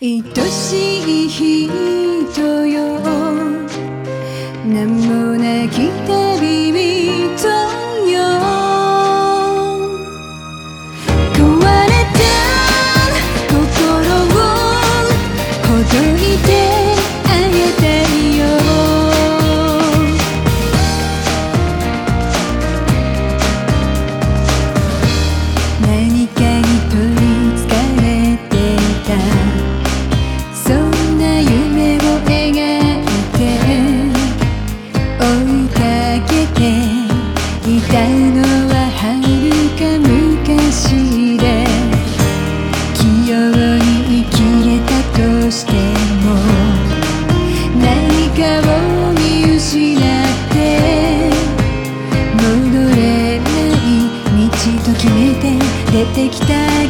愛しい人よ名もなき旅人よ壊れた心をほどいてあげて出てきたい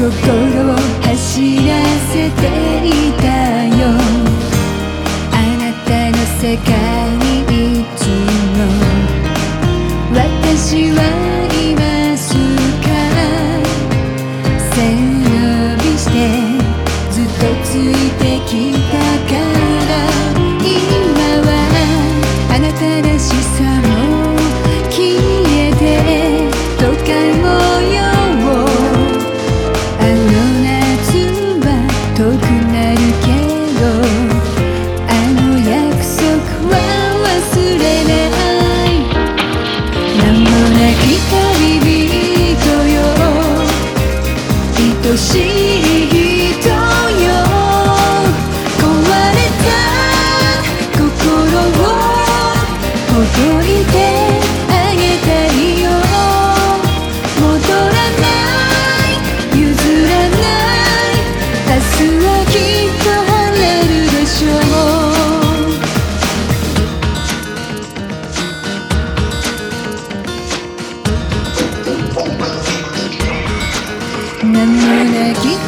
心を走らせていたよ。あなたの世界が胸切